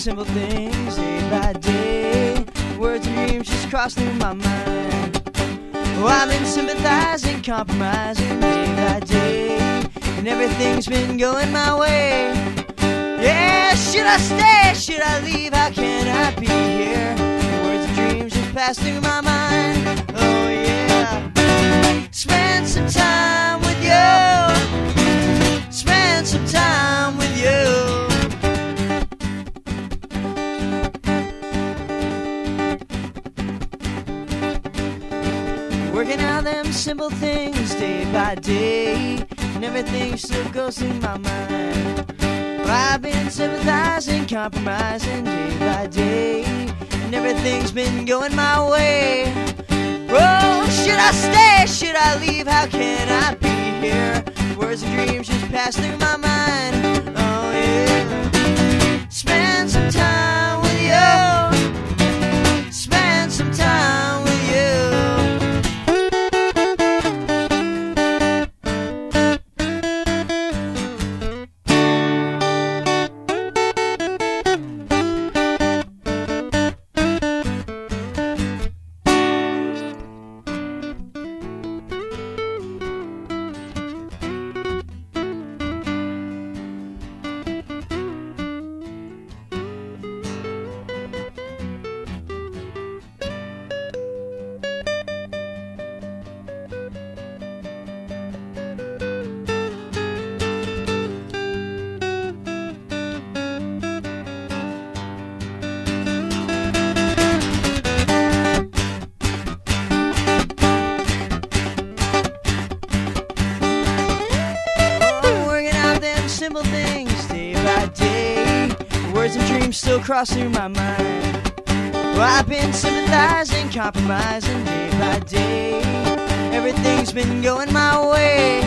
simple things day by day. Words and dreams just cross through my mind. Oh, I've been sympathizing, compromising day by day, and everything's been going my way. Yeah, should I stay? Should I leave? How can I be here? Words and dreams just pass through my mind. Oh yeah, spend some time Working out them simple things day by day, and everything still goes through my mind. Well, I've been sympathizing, compromising day by day, and everything's been going my way. Oh, should I stay? Should I leave? How can I be here? Words and dreams just pass through my mind. Simple things day by day. Words and dreams still cross through my mind. Well, I've been sympathizing, compromising day by day. Everything's been going my way.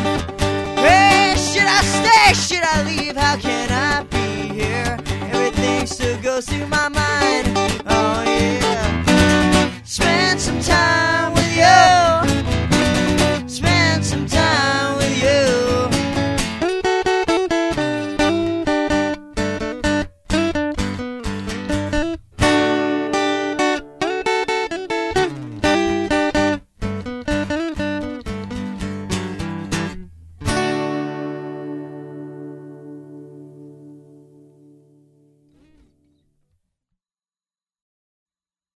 Hey, should I stay? Should I leave? How can I be here? Everything still goes through my mind. Oh yeah.